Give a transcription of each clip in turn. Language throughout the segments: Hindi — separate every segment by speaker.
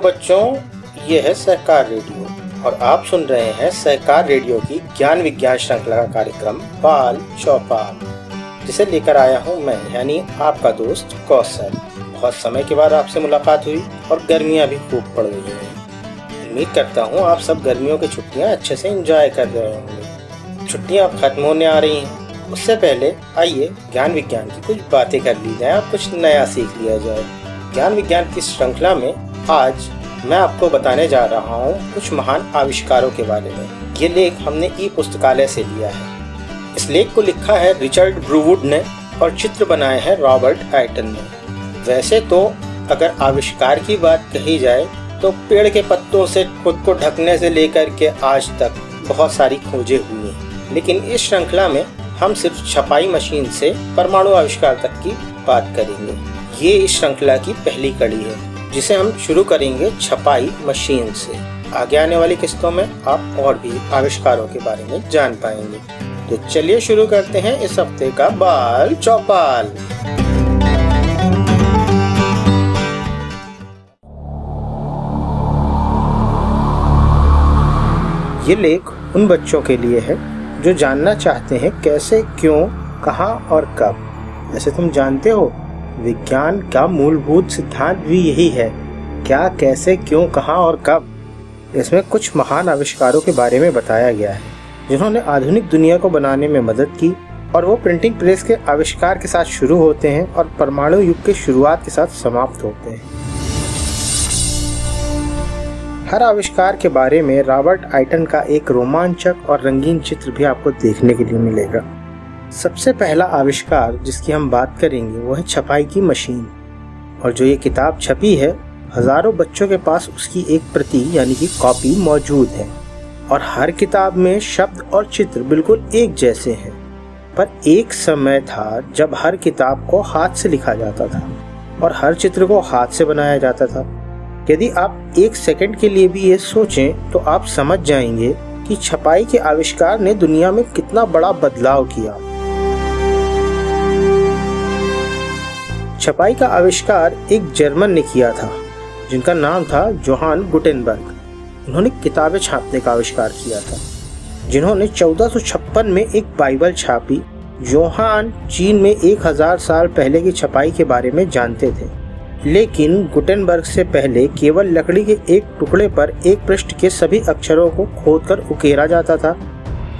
Speaker 1: बच्चों ये है सहकार रेडियो और आप सुन रहे हैं सहकार रेडियो की ज्ञान विज्ञान श्रृंखला का कार्यक्रम बाल चौपाल, जिसे लेकर आया हूँ मैं, यानी आपका दोस्त कौशल। बहुत समय के बाद आपसे मुलाकात हुई और गर्मियाँ भी खूब पड़ गई हैं। उम्मीद करता हूँ आप सब गर्मियों की छुट्टियाँ अच्छे से इंजॉय कर रहे होंगे। छुट्टियाँ अब खत्म होने आ रही हैं। उससे पहले आइए ज्ञान विज्ञान की कुछ बातें कर ली जाए कुछ नया सीख लिया जाए। ज्ञान विज्ञान की श्रृंखला में आज मैं आपको बताने जा रहा हूँ कुछ महान आविष्कारों के बारे में। ये लेख हमने ई पुस्तकालय से लिया है। इस लेख को लिखा है रिचर्ड ब्रूवुड ने और चित्र बनाए हैं रॉबर्ट आइटन ने। वैसे तो अगर आविष्कार की बात कही जाए तो पेड़ के पत्तों से खुद को ढकने से लेकर के आज तक बहुत सारी खोजें हुई हैं। लेकिन इस श्रृंखला में हम सिर्फ़ छपाई मशीन से परमाणु आविष्कार तक की बात करेंगे। ये इस श्रृंखला की पहली कड़ी है। जिसे हम शुरू करेंगे छपाई मशीन से। आगे आने वाली किस्तों में आप और भी आविष्कारों के बारे में जान पाएँगे। तो चलिए शुरू करते हैं इस हफ़्ते का बाल चौपाल। ये लेख उन बच्चों के लिए है जो जानना चाहते हैं कैसे, क्यों, कहाँ और कब। ऐसे तुम जानते हो विज्ञान का मूलभूत सिद्धांत भी यही है। क्या, कैसे, क्यों, कहाँ और कब? इसमें कुछ महान आविष्कारों के बारे में बताया गया है, जिन्होंने आधुनिक दुनिया को बनाने में मदद की और वो प्रिंटिंग प्रेस के आविष्कार के साथ शुरू होते हैं और परमाणु युग के शुरुआत के साथ समाप्त होते हैं। हर आविष्कार के बारे में रॉबर्ट आइटन का एक रोमांचक और रंगीन चित्र भी आपको देखने के लिए मिलेगा। सबसे पहला आविष्कार जिसकी हम बात करेंगे वो है छपाई की मशीन। और जो ये किताब छपी है, हज़ारों बच्चों के पास उसकी एक प्रति यानी कि कॉपी मौजूद है। और हर किताब में शब्द और चित्र बिल्कुल एक जैसे हैं। पर एक समय था जब हर किताब को हाथ से लिखा जाता था और हर चित्र को हाथ से बनाया जाता था। यदि आप एक सेकंड के लिए भी ये सोचें तो आप समझ जाएँगे कि छपाई के आविष्कार ने दुनिया में कितना बड़ा बदलाव किया। छपाई का आविष्कार एक जर्मन ने किया था, जिनका नाम था जोहान गुटेनबर्ग। उन्होंने किताबें छापने का आविष्कार किया था, जिन्होंने 1456 में एक बाइबल छापी, जोहान चीन में एक हज़ार साल पहले की छपाई के बारे में जानते थे। लेकिन गुटेनबर्ग से पहले केवल लकड़ी के एक टुकड़े पर एक पृष्ठ के सभी अक्षरों को खोदकर उकेरा जाता था।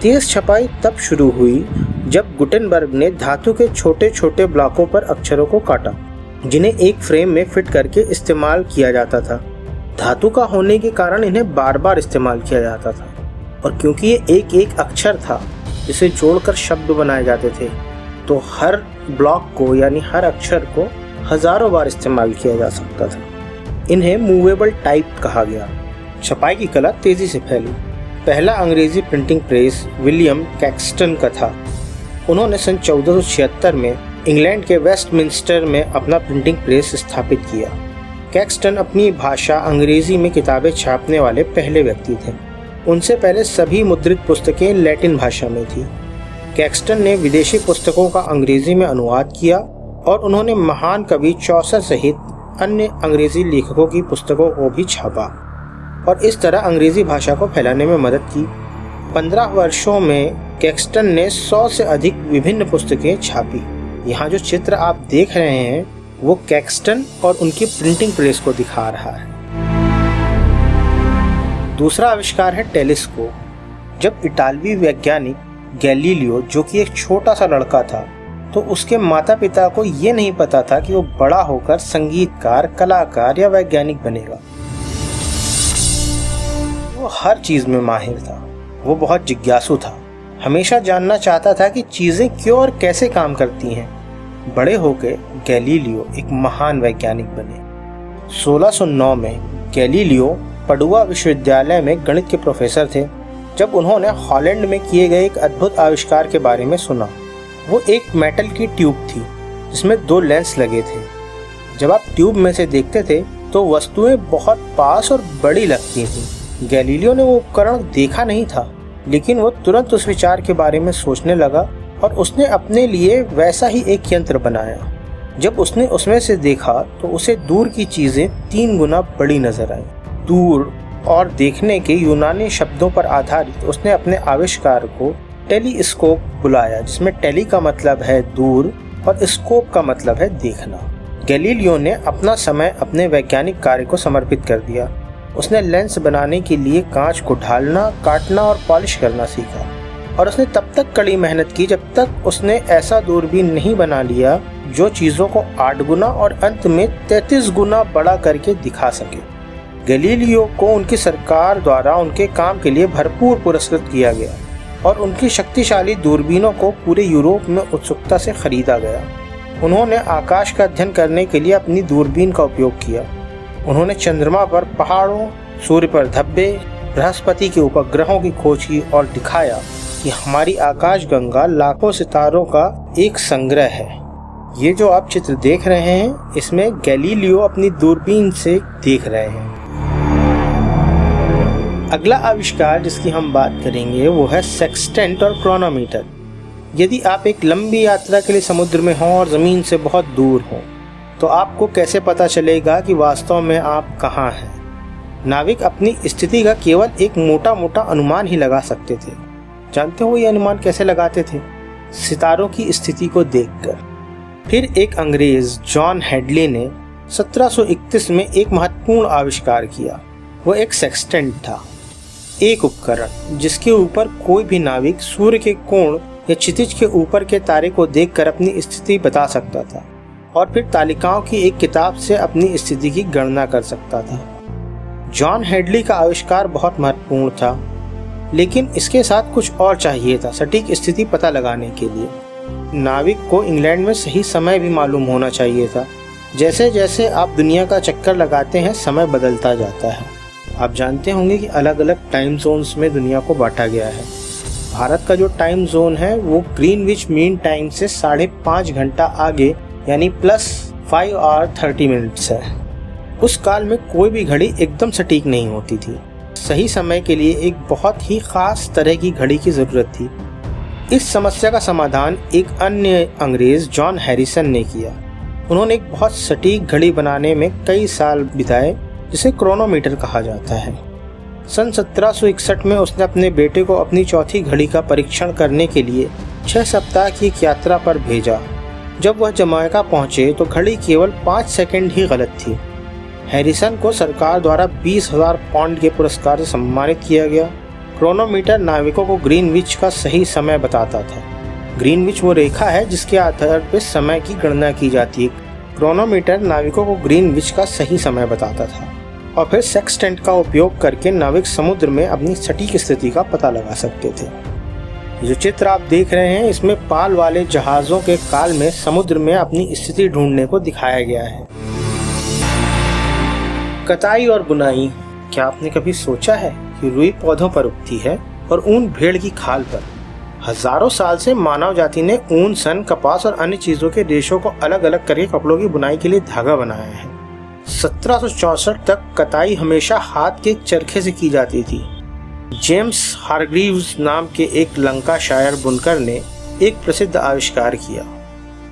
Speaker 1: तेज छपाई तब शुरू हुई जब गुटेनबर्ग ने धातु के छोटे छोटे ब्लॉकों पर अक्षरों को काटा, जिन्हें एक फ्रेम में फिट करके इस्तेमाल किया जाता था। धातु का होने के कारण इन्हें बार बार इस्तेमाल किया जाता था, और क्योंकि ये एक एक अक्षर था जिसे जोड़कर शब्द बनाए जाते थे तो हर ब्लॉक को, यानी हर अक्षर को हज़ारों बार इस्तेमाल किया जा सकता था। इन्हें मूवेबल टाइप कहा गया। छपाई की कला तेज़ी से फैली। पहला अंग्रेज़ी प्रिंटिंग प्रेस विलियम कैक्सटन का था। उन्होंने सन चौदह में इंग्लैंड के वेस्टमिंस्टर में अपना प्रिंटिंग प्रेस स्थापित किया। कैक्सटन अपनी भाषा अंग्रेज़ी में किताबें छापने वाले पहले व्यक्ति थे। उनसे पहले सभी मुद्रित पुस्तकें लैटिन भाषा में थी। कैक्सटन ने विदेशी पुस्तकों का अंग्रेज़ी में अनुवाद किया और उन्होंने महान कवि चौसर सहित अन्य अंग्रेज़ी लेखकों की पुस्तकों को भी छापा और इस तरह अंग्रेज़ी भाषा को फैलाने में मदद की। पंद्रह वर्षों में कैक्सटन ने सौ से अधिक विभिन्न पुस्तकें छापी। यहाँ जो चित्र आप देख रहे हैं, वो कैक्सटन और उनकी प्रिंटिंग प्रेस को दिखा रहा है। दूसरा आविष्कार है टेलीस्कोप। जब इटालवी वैज्ञानिक गैलीलियो, जो कि एक छोटा सा लड़का था तो उसके माता पिता को ये नहीं पता था कि वो बड़ा होकर संगीतकार, कलाकार या वैज्ञानिक बनेगा। वो हर चीज़ में माहिर था। वो बहुत जिज्ञासु था। हमेशा जानना चाहता था कि चीज़ें क्यों और कैसे काम करती हैं। बड़े होकर गैलीलियो एक महान वैज्ञानिक बने। 1609 में गैलीलियो पडुआ विश्वविद्यालय में गणित के प्रोफेसर थे, जब उन्होंने हॉलैंड में किए गए एक अद्भुत आविष्कार के बारे में सुना। वो एक मेटल की ट्यूब थी, जिसमें दो लेंस लगे थे। जब आप ट्यूब में से देखते थे तो वस्तुएँ बहुत पास और बड़ी लगती थी। गैलीलियो ने वो उपकरण देखा नहीं था। लेकिन वो तुरंत उस विचार के बारे में सोचने लगा और उसने अपने लिए वैसा ही एक यंत्र बनाया। जब उसने उसमें से देखा तो उसे दूर की चीज़ें तीन गुना बड़ी नज़र आई। दूर और देखने के यूनानी शब्दों पर आधारित उसने अपने आविष्कार को टेलीस्कोप बुलाया, जिसमें टेली का मतलब है दूर और स्कोप का मतलब है देखना। गैलीलियो ने अपना समय अपने वैज्ञानिक कार्य को समर्पित कर दिया। उसने लेंस बनाने के लिए कांच को ढालना, काटना और पॉलिश करना सीखा। और उसने तब तक कड़ी मेहनत की जब तक उसने ऐसा दूरबीन नहीं बना लिया जो चीज़ों को आठ गुना और अंत में तैतीस गुना बड़ा करके दिखा सके। गलीलियो को उनकी सरकार द्वारा उनके काम के लिए भरपूर पुरस्कृत किया गया और उनकी शक्तिशाली दूरबीनों को पूरे यूरोप में उत्सुकता से खरीदा गया। उन्होंने आकाश का अध्ययन करने के लिए अपनी दूरबीन का उपयोग किया। उन्होंने चंद्रमा पर पहाड़ों, सूर्य पर धब्बे, बृहस्पति के उपग्रहों की खोज की और दिखाया कि हमारी आकाश गंगा लाखों सितारों का एक संग्रह है। ये जो आप चित्र देख रहे हैं, इसमें गैलीलियो अपनी दूरबीन से देख रहे हैं। अगला आविष्कार जिसकी हम बात करेंगे, वो है सेक्सटेंट और क्रोनोमीटर। यदि आप एक लंबी यात्रा के लिए समुद्र में हों और ज़मीन से बहुत दूर हों तो आपको कैसे पता चलेगा कि वास्तव में आप कहाँ हैं? नाविक अपनी स्थिति का केवल एक मोटा मोटा अनुमान ही लगा सकते थे। जानते हो ये अनुमान कैसे लगाते थे? सितारों की स्थिति को देखकर। फिर एक अंग्रेज़, जॉन हेडली ने 1731 में एक महत्वपूर्ण आविष्कार किया। वो एक सेक्सटेंट था। एक उपकरण, जिसके ऊपर कोई भी नाविक सूर्य के कोण या क्षितिज के ऊपर के तारे को देखकर अपनी स्थिति बता सकता था। और फिर तालिकाओं की एक किताब से अपनी स्थिति की गणना कर सकता था। जॉन हेडली का आविष्कार बहुत महत्वपूर्ण था, लेकिन इसके साथ कुछ और चाहिए था सटीक स्थिति पता लगाने के लिए। नाविक को इंग्लैंड में सही समय भी मालूम होना चाहिए था। जैसे जैसे आप दुनिया का चक्कर लगाते हैं, समय बदलता जाता है। आप जानते होंगे कि अलग अलग टाइम जोन्स में दुनिया को बांटा गया है। भारत का जो टाइम जोन है, वो ग्रीन विच मीन टाइम से साढ़े पाँच घंटा आगे यानी plus five hour thirty minutes है। उस काल में कोई भी घड़ी एकदम सटीक नहीं होती थी। सही समय के लिए एक बहुत ही खास तरह की घड़ी की ज़रूरत थी। इस समस्या का समाधान एक अन्य अंग्रेज़ जॉन हैरिसन ने किया। उन्होंने एक बहुत सटीक घड़ी बनाने में कई साल बिताए, जिसे क्रोनोमीटर कहा जाता है। सन 1761 में उसने अपने बेटे को अपनी चौथी घड़ी का परीक्षण करने के लिए छह सप्ताह की एक यात्रा पर भेजा। जब वह जमायका पहुँचे तो घड़ी केवल पाँच सेकंड ही गलत थी। हैरिसन को सरकार द्वारा बीस हज़ार पाउंड के पुरस्कार से सम्मानित किया गया। क्रोनोमीटर नाविकों को ग्रीनविच का सही समय बताता था। ग्रीनविच वो रेखा है जिसके आधार पर समय की गणना की जाती है। क्रोनोमीटर नाविकों को ग्रीनविच का सही समय बताता था। और फिर सेक्सटेंट का उपयोग करके नाविक समुद्र में अपनी सटीक स्थिति का पता लगा सकते थे। जो चित्र आप देख रहे हैं, इसमें पाल वाले जहाजों के काल में समुद्र में अपनी स्थिति ढूँढने को दिखाया गया है। कताई और बुनाई, क्या आपने कभी सोचा है कि रुई पौधों पर उगती है और ऊन भेड़ की खाल पर? हज़ारों साल से मानव जाति ने ऊन, सन, कपास और अन्य चीज़ों के रेशों को अलग अलग करके कपड़ों की बुनाई के लिए धागा बनाया है। सत्रह तक कताई हमेशा हाथ के चरखे से की जाती थी। जेम्स हारग्रीव्स नाम के एक लंका शायर बुनकर ने एक प्रसिद्ध आविष्कार किया।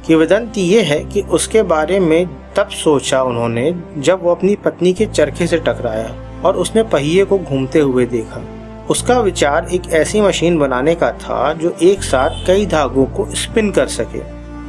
Speaker 1: किवदंती ये है कि उसके बारे में तब सोचा उन्होंने जब वो अपनी पत्नी के चरखे से टकराया और उसने पहिए को घूमते हुए देखा। उसका विचार एक ऐसी मशीन बनाने का था जो एक साथ कई धागों को स्पिन कर सके।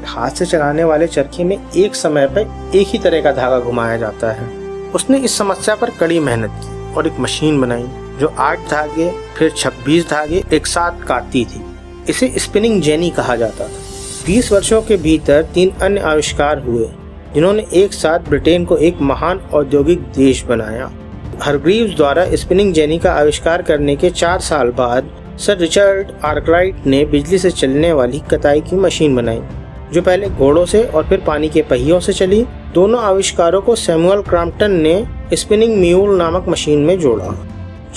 Speaker 1: हाथ से चलाने वाले चरखे में एक समय पर एक ही तरह का धागा घुमाया जाता है। उसने इस समस्या पर कड़ी मेहनत की और एक मशीन बनाई। जो आठ धागे, फिर छब्बीस धागे एक साथ काटती थी। इसे स्पिनिंग जेनी कहा जाता था। बीस वर्षों के भीतर तीन अन्य आविष्कार हुए, जिन्होंने एक साथ ब्रिटेन को एक महान औद्योगिक देश बनाया। हरग्रीव्स द्वारा स्पिनिंग जेनी का आविष्कार करने के चार साल बाद, सर रिचर्ड आर्कराइट ने बिजली से चलने वाली कताई की मशीन बनाई, जो पहले घोड़ों से और फिर पानी के पहियों से चली। दोनों आविष्कारों को सैमुअल क्रॉम्पटन ने स्पिनिंग म्यूल नामक मशीन में जोड़ा।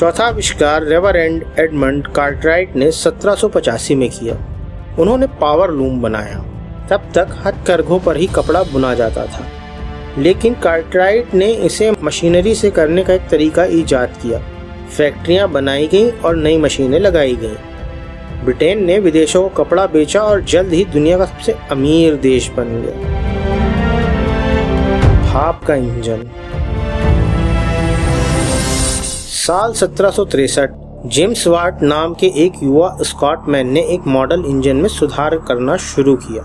Speaker 1: चौथा आविष्कार रेवरेंड एडमंड कार्टराइट ने 1785 में किया। उन्होंने पावर लूम बनाया। तब तक हथकरघों पर ही कपड़ा बुना जाता था। लेकिन कार्टराइट ने इसे मशीनरी से करने का एक तरीका ईजाद किया। फैक्ट्रियाँ बनाई गईं और नई मशीनें लगाई गईं। ब्रिटेन ने विदेशों को कपड़ा बेचा और जल्द ही दुनिया का सबसे अमीर देश बन गया। भाप का इंजन। साल सत्रह जेम्स वाट नाम के एक युवा स्कॉटमैन ने एक मॉडल इंजन में सुधार करना शुरू किया।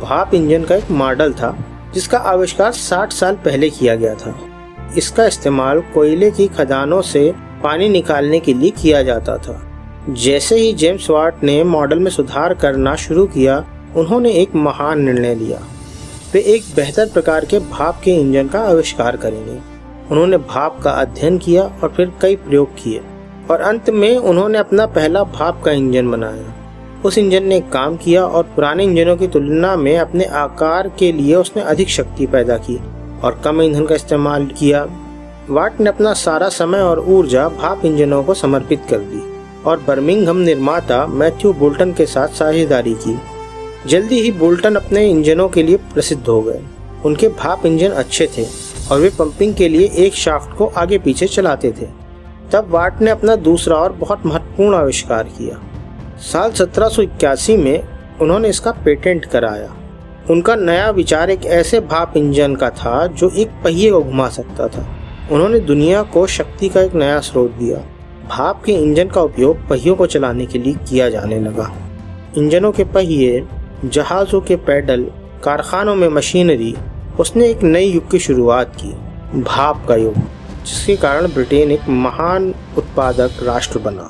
Speaker 1: भाप इंजन का एक मॉडल था, जिसका आविष्कार 60 साल पहले किया गया था। इसका इस्तेमाल कोयले की खदानों से पानी निकालने के लिए किया जाता था। जैसे ही जेम्स वाट ने मॉडल में सुधार करना शुरू किया, उन्होंने एक महान निर्णय लिया। वे एक बेहतर प्रकार के भाप के इंजन का आविष्कार करेंगे। उन्होंने भाप का अध्ययन किया और फिर कई प्रयोग किए। और अंत में उन्होंने अपना पहला भाप का इंजन बनाया। उस इंजन ने काम किया और पुराने इंजनों की तुलना में अपने आकार के लिए उसने अधिक शक्ति पैदा की और कम ईंधन का इस्तेमाल किया। वाट ने अपना सारा समय और ऊर्जा भाप इंजनों को समर्पित कर दी और बर्मिंगहम निर्माता मैथ्यू बोल्टन के साथ साझेदारी की। जल्दी ही बोल्टन अपने इंजनों के लिए प्रसिद्ध हो गए। उनके भाप इंजन अच्छे थे। और वे पंपिंग के लिए एक शाफ्ट को आगे पीछे चलाते थे। तब वाट ने अपना दूसरा और बहुत महत्वपूर्ण आविष्कार किया। साल 1781 में उन्होंने इसका पेटेंट कराया। उनका नया विचार एक ऐसे भाप इंजन का था जो एक पहिए को घुमा सकता था। उन्होंने दुनिया को शक्ति का एक नया स्रोत दिया। भाप के इंजन का उपयोग पहियों को चलाने के लिए किया जाने लगा। इंजनों के पहिए, जहाज़ों के पैडल, कारखानों में मशीनरी उसने एक नए युग की शुरुआत की, भाप का युग, जिसके कारण ब्रिटेन एक महान उत्पादक राष्ट्र बना।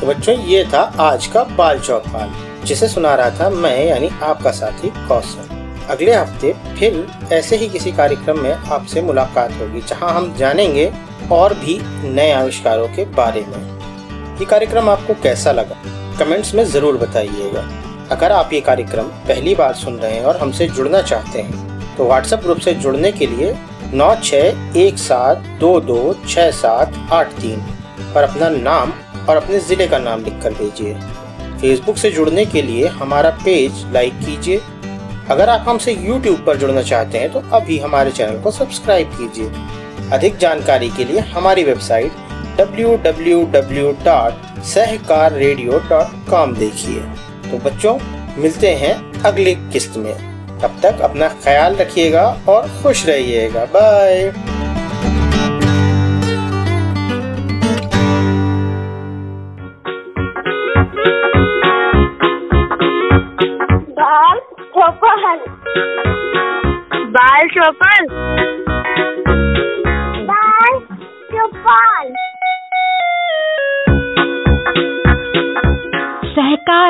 Speaker 1: तो बच्चों, ये था आज का बाल चौपाल जिसे सुना रहा था मैं, यानी आपका साथी कौशल। अगले हफ़्ते फिर ऐसे ही किसी कार्यक्रम में आपसे मुलाकात होगी, जहाँ हम जानेंगे और भी नए आविष्कारों के बारे में। ये कार्यक्रम आपको कैसा लगा? कमेंट्स में ज़रूर बताइएगा। अगर आप ये कार्यक्रम पहली बार सुन रहे हैं और हमसे जुड़ना चाहते हैं तो व्हाट्सएप ग्रुप से जुड़ने के लिए नौ छः एक सात दो दो छः सात आठ तीन पर अपना नाम और अपने ज़िले का नाम लिख कर भेजिए। फेसबुक से जुड़ने के लिए हमारा पेज लाइक कीजिए। अगर आप हमसे यूट्यूब पर जुड़ना चाहते हैं तो अभी हमारे चैनल को सब्सक्राइब कीजिए। अधिक जानकारी के लिए हमारी वेबसाइट www.सहकाररेडियो.com देखिए। तो बच्चों, मिलते हैं अगली किस्त में। तब तक अपना ख्याल रखिएगा और खुश रहिएगा। बाय
Speaker 2: बाल चौपन
Speaker 3: बाल चौपन